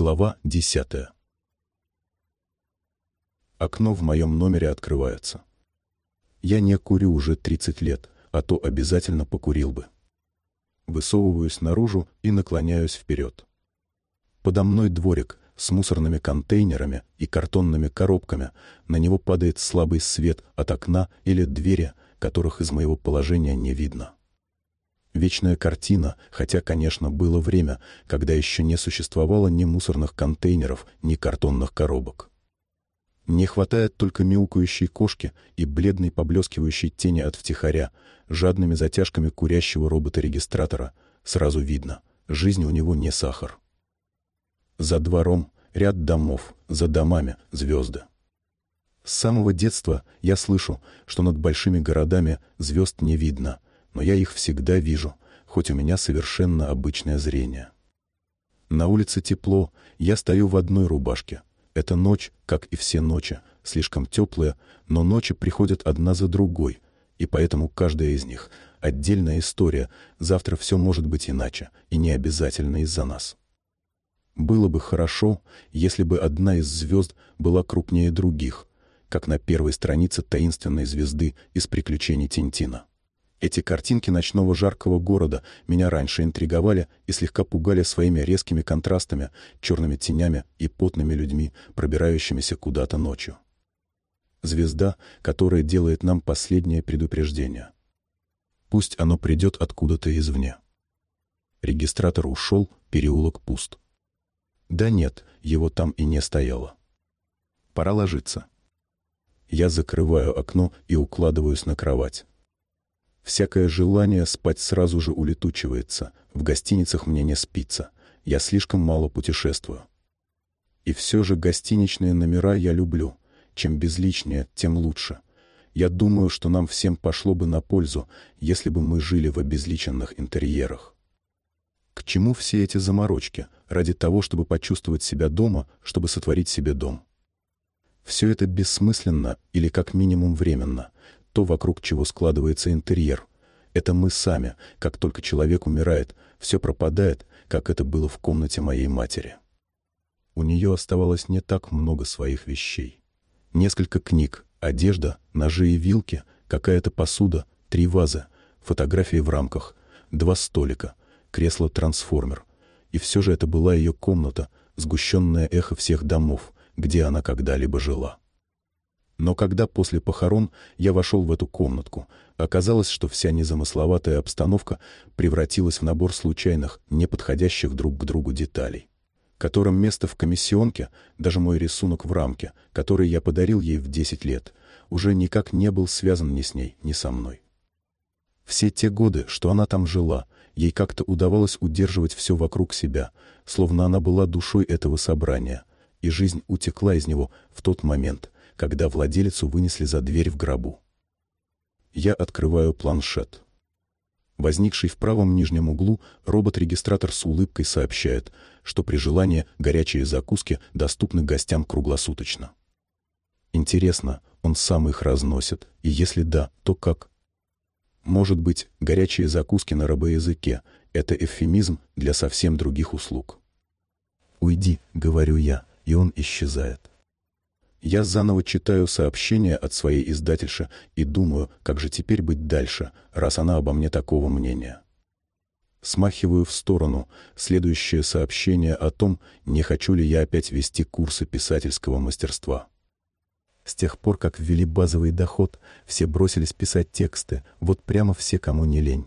Глава десятая. Окно в моем номере открывается. Я не курю уже 30 лет, а то обязательно покурил бы. Высовываюсь наружу и наклоняюсь вперед. Подо мной дворик с мусорными контейнерами и картонными коробками. На него падает слабый свет от окна или двери, которых из моего положения не видно. Вечная картина, хотя, конечно, было время, когда еще не существовало ни мусорных контейнеров, ни картонных коробок. Не хватает только мяукающей кошки и бледной поблескивающей тени от втихаря, жадными затяжками курящего робота-регистратора. Сразу видно, жизнь у него не сахар. За двором ряд домов, за домами звезды. С самого детства я слышу, что над большими городами звезд не видно — но я их всегда вижу, хоть у меня совершенно обычное зрение. На улице тепло, я стою в одной рубашке. Это ночь, как и все ночи, слишком теплая, но ночи приходят одна за другой, и поэтому каждая из них — отдельная история, завтра все может быть иначе, и не обязательно из-за нас. Было бы хорошо, если бы одна из звезд была крупнее других, как на первой странице таинственной звезды из приключений Тинтина. Эти картинки ночного жаркого города меня раньше интриговали и слегка пугали своими резкими контрастами, черными тенями и потными людьми, пробирающимися куда-то ночью. Звезда, которая делает нам последнее предупреждение. Пусть оно придет откуда-то извне. Регистратор ушел, переулок пуст. Да нет, его там и не стояло. Пора ложиться. Я закрываю окно и укладываюсь на кровать. Всякое желание спать сразу же улетучивается. В гостиницах мне не спится. Я слишком мало путешествую. И все же гостиничные номера я люблю. Чем безличнее, тем лучше. Я думаю, что нам всем пошло бы на пользу, если бы мы жили в обезличенных интерьерах. К чему все эти заморочки? Ради того, чтобы почувствовать себя дома, чтобы сотворить себе дом. Все это бессмысленно или как минимум временно то, вокруг чего складывается интерьер. Это мы сами, как только человек умирает, все пропадает, как это было в комнате моей матери. У нее оставалось не так много своих вещей. Несколько книг, одежда, ножи и вилки, какая-то посуда, три вазы, фотографии в рамках, два столика, кресло-трансформер. И все же это была ее комната, сгущенное эхо всех домов, где она когда-либо жила. Но когда после похорон я вошел в эту комнатку, оказалось, что вся незамысловатая обстановка превратилась в набор случайных, неподходящих друг к другу деталей, которым место в комиссионке, даже мой рисунок в рамке, который я подарил ей в 10 лет, уже никак не был связан ни с ней, ни со мной. Все те годы, что она там жила, ей как-то удавалось удерживать все вокруг себя, словно она была душой этого собрания, и жизнь утекла из него в тот момент — когда владелицу вынесли за дверь в гробу. Я открываю планшет. Возникший в правом нижнем углу робот-регистратор с улыбкой сообщает, что при желании горячие закуски доступны гостям круглосуточно. Интересно, он сам их разносит, и если да, то как? Может быть, горячие закуски на рабоязыке — это эвфемизм для совсем других услуг. «Уйди», — говорю я, и он исчезает. Я заново читаю сообщение от своей издательши и думаю, как же теперь быть дальше, раз она обо мне такого мнения. Смахиваю в сторону следующее сообщение о том, не хочу ли я опять вести курсы писательского мастерства. С тех пор, как ввели базовый доход, все бросились писать тексты, вот прямо все, кому не лень.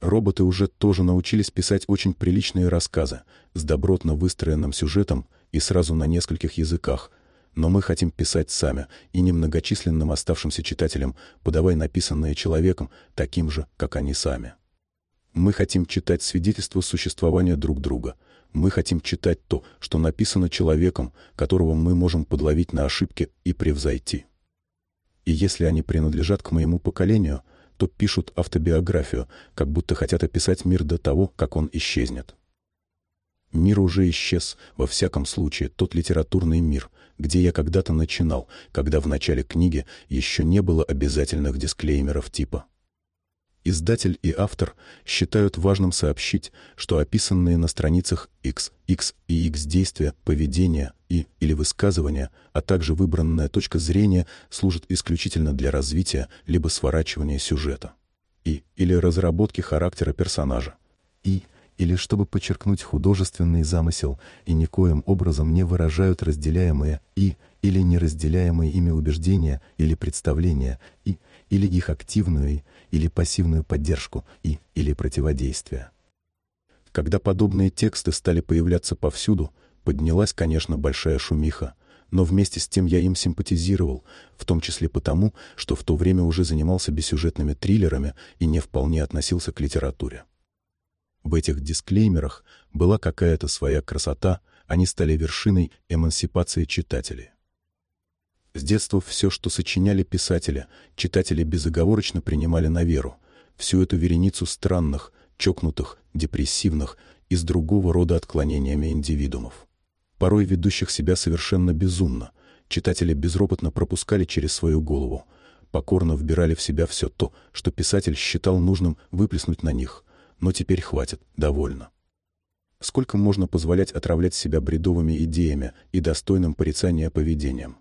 Роботы уже тоже научились писать очень приличные рассказы с добротно выстроенным сюжетом и сразу на нескольких языках, но мы хотим писать сами и немногочисленным оставшимся читателям, подавая написанное человеком таким же, как они сами. Мы хотим читать свидетельства существования друг друга. Мы хотим читать то, что написано человеком, которого мы можем подловить на ошибке и превзойти. И если они принадлежат к моему поколению, то пишут автобиографию, как будто хотят описать мир до того, как он исчезнет. Мир уже исчез, во всяком случае, тот литературный мир, где я когда-то начинал, когда в начале книги еще не было обязательных дисклеймеров типа. Издатель и автор считают важным сообщить, что описанные на страницах X, X и X действия, поведения и или высказывания, а также выбранная точка зрения служат исключительно для развития либо сворачивания сюжета и или разработки характера персонажа. И или чтобы подчеркнуть художественный замысел и никоим образом не выражают разделяемые и или неразделяемые ими убеждения или представления и или их активную или пассивную поддержку и или противодействие. Когда подобные тексты стали появляться повсюду, поднялась, конечно, большая шумиха, но вместе с тем я им симпатизировал, в том числе потому, что в то время уже занимался бессюжетными триллерами и не вполне относился к литературе. В этих дисклеймерах была какая-то своя красота, они стали вершиной эмансипации читателей. С детства все, что сочиняли писатели, читатели безоговорочно принимали на веру. Всю эту вереницу странных, чокнутых, депрессивных и с другого рода отклонениями индивидуумов. Порой ведущих себя совершенно безумно, читатели безропотно пропускали через свою голову, покорно вбирали в себя все то, что писатель считал нужным выплеснуть на них. Но теперь хватит, довольно. Сколько можно позволять отравлять себя бредовыми идеями и достойным порицания поведением?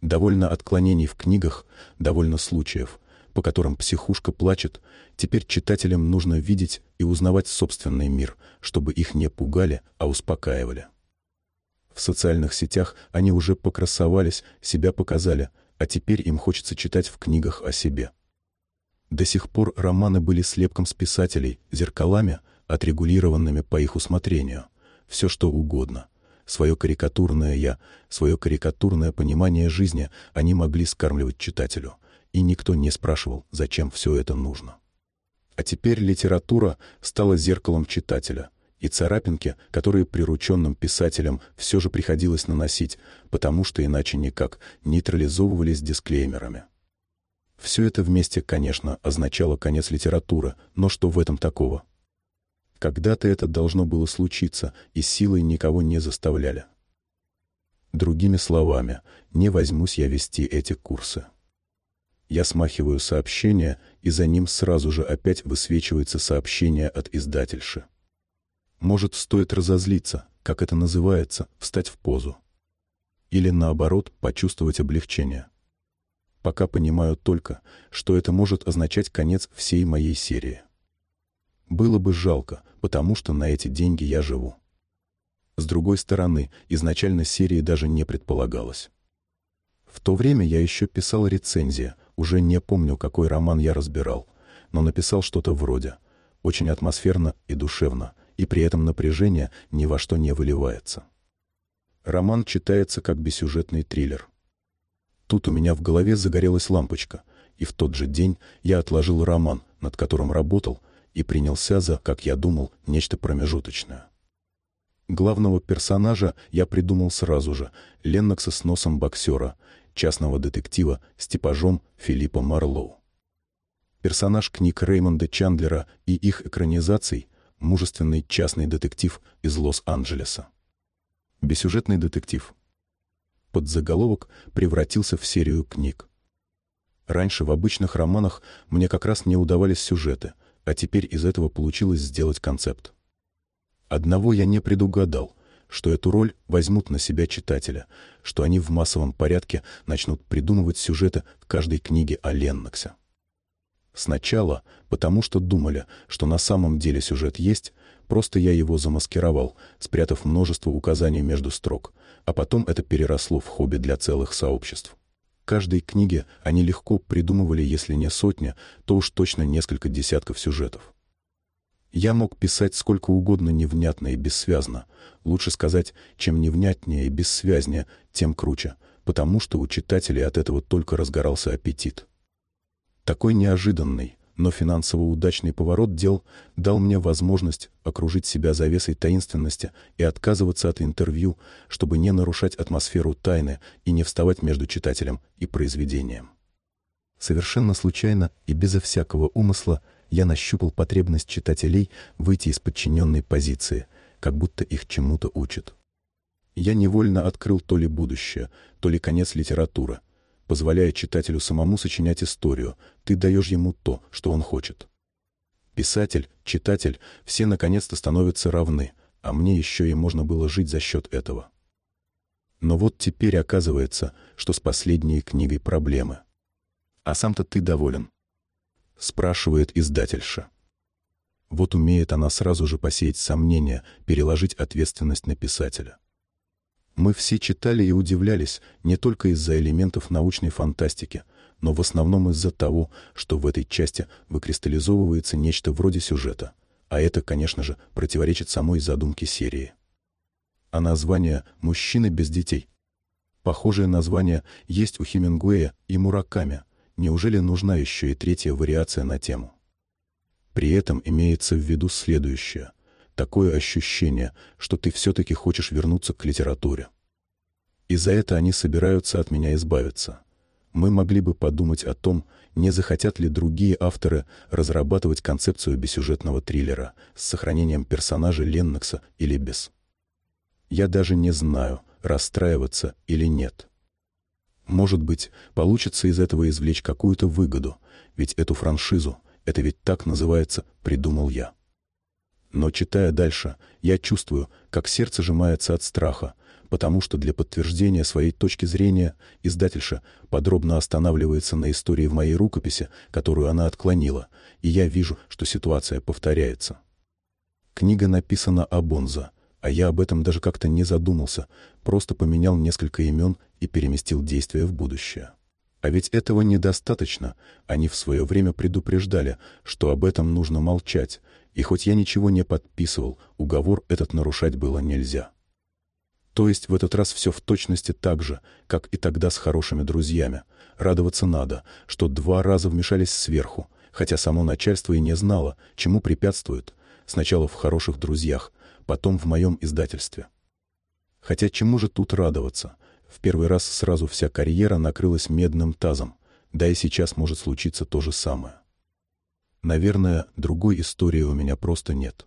Довольно отклонений в книгах, довольно случаев, по которым психушка плачет, теперь читателям нужно видеть и узнавать собственный мир, чтобы их не пугали, а успокаивали. В социальных сетях они уже покрасовались, себя показали, а теперь им хочется читать в книгах о себе. До сих пор романы были слепком с писателей, зеркалами, отрегулированными по их усмотрению. Все что угодно — свое карикатурное «я», свое карикатурное понимание жизни они могли скармливать читателю, и никто не спрашивал, зачем все это нужно. А теперь литература стала зеркалом читателя, и царапинки, которые прирученным писателям все же приходилось наносить, потому что иначе никак нейтрализовывались дисклеймерами. Все это вместе, конечно, означало конец литературы, но что в этом такого? Когда-то это должно было случиться, и силой никого не заставляли. Другими словами, не возьмусь я вести эти курсы. Я смахиваю сообщение, и за ним сразу же опять высвечивается сообщение от издательши. Может, стоит разозлиться, как это называется, встать в позу. Или наоборот, почувствовать облегчение. Пока понимаю только, что это может означать конец всей моей серии. Было бы жалко, потому что на эти деньги я живу. С другой стороны, изначально серии даже не предполагалось. В то время я еще писал рецензии, уже не помню, какой роман я разбирал, но написал что-то вроде «очень атмосферно и душевно», и при этом напряжение ни во что не выливается. Роман читается как бессюжетный триллер. Тут у меня в голове загорелась лампочка, и в тот же день я отложил роман, над которым работал, и принялся за, как я думал, нечто промежуточное. Главного персонажа я придумал сразу же, Леннокса с носом боксера, частного детектива с типажом Филиппа Марлоу. Персонаж книг Реймонда Чандлера и их экранизаций — мужественный частный детектив из Лос-Анджелеса. Бессюжетный детектив. Подзаголовок превратился в серию книг. Раньше в обычных романах мне как раз не удавались сюжеты, а теперь из этого получилось сделать концепт. Одного я не предугадал, что эту роль возьмут на себя читателя, что они в массовом порядке начнут придумывать сюжеты к каждой книге о Ленноксе. Сначала, потому что думали, что на самом деле сюжет есть, просто я его замаскировал, спрятав множество указаний между строк, а потом это переросло в хобби для целых сообществ каждой книге они легко придумывали, если не сотня, то уж точно несколько десятков сюжетов. Я мог писать сколько угодно невнятно и бессвязно. Лучше сказать, чем невнятнее и бессвязнее, тем круче, потому что у читателей от этого только разгорался аппетит. Такой неожиданный, но финансово удачный поворот дел дал мне возможность окружить себя завесой таинственности и отказываться от интервью, чтобы не нарушать атмосферу тайны и не вставать между читателем и произведением. Совершенно случайно и безо всякого умысла я нащупал потребность читателей выйти из подчиненной позиции, как будто их чему-то учат. Я невольно открыл то ли будущее, то ли конец литературы — позволяя читателю самому сочинять историю, ты даешь ему то, что он хочет. Писатель, читатель, все наконец-то становятся равны, а мне еще и можно было жить за счет этого. Но вот теперь оказывается, что с последней книгой проблемы. А сам-то ты доволен? Спрашивает издательша. Вот умеет она сразу же посеять сомнения, переложить ответственность на писателя. Мы все читали и удивлялись не только из-за элементов научной фантастики, но в основном из-за того, что в этой части выкристаллизовывается нечто вроде сюжета, а это, конечно же, противоречит самой задумке серии. А название «Мужчины без детей» Похожее название есть у Хемингуэя и Мураками. Неужели нужна еще и третья вариация на тему? При этом имеется в виду следующее. Такое ощущение, что ты все-таки хочешь вернуться к литературе. И за это они собираются от меня избавиться. Мы могли бы подумать о том, не захотят ли другие авторы разрабатывать концепцию бессюжетного триллера с сохранением персонажа Леннокса или без. Я даже не знаю, расстраиваться или нет. Может быть, получится из этого извлечь какую-то выгоду, ведь эту франшизу, это ведь так называется, придумал я. Но читая дальше, я чувствую, как сердце сжимается от страха, потому что для подтверждения своей точки зрения издательша подробно останавливается на истории в моей рукописи, которую она отклонила, и я вижу, что ситуация повторяется. Книга написана о Бонза, а я об этом даже как-то не задумался, просто поменял несколько имен и переместил действие в будущее. А ведь этого недостаточно. Они в свое время предупреждали, что об этом нужно молчать, и хоть я ничего не подписывал, уговор этот нарушать было нельзя. То есть в этот раз все в точности так же, как и тогда с хорошими друзьями. Радоваться надо, что два раза вмешались сверху, хотя само начальство и не знало, чему препятствует. Сначала в хороших друзьях, потом в моем издательстве. Хотя чему же тут радоваться? В первый раз сразу вся карьера накрылась медным тазом, да и сейчас может случиться то же самое. Наверное, другой истории у меня просто нет.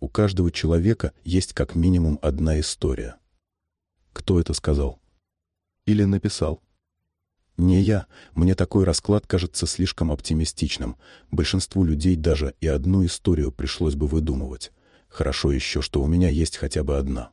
У каждого человека есть как минимум одна история. Кто это сказал? Или написал? Не я. Мне такой расклад кажется слишком оптимистичным. Большинству людей даже и одну историю пришлось бы выдумывать. Хорошо еще, что у меня есть хотя бы одна.